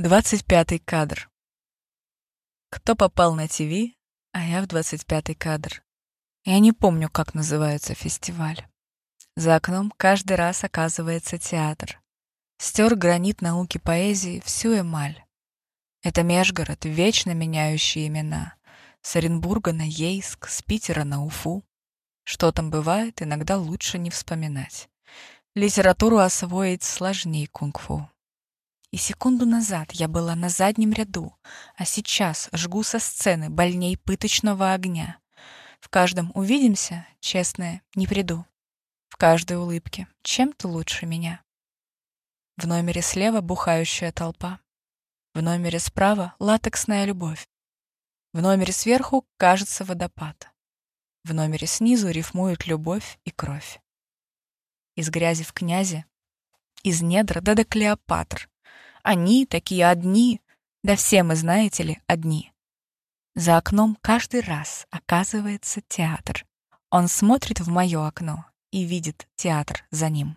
25 кадр. Кто попал на ТВ, а я в 25 кадр. Я не помню, как называется фестиваль. За окном каждый раз оказывается театр. Стер гранит науки поэзии всю эмаль. Это межгород, вечно меняющие имена. С Оренбурга на Ейск, с Питера на Уфу. Что там бывает, иногда лучше не вспоминать. Литературу освоить сложнее кунг-фу. И секунду назад я была на заднем ряду, а сейчас жгу со сцены больней пыточного огня. В каждом увидимся, честное, не приду. В каждой улыбке чем-то лучше меня. В номере слева бухающая толпа. В номере справа латексная любовь. В номере сверху, кажется, водопад. В номере снизу рифмуют любовь и кровь. Из грязи в князи, из недр да до Клеопатр, они такие одни, да все мы, знаете ли, одни. За окном каждый раз оказывается театр. Он смотрит в мое окно и видит театр за ним.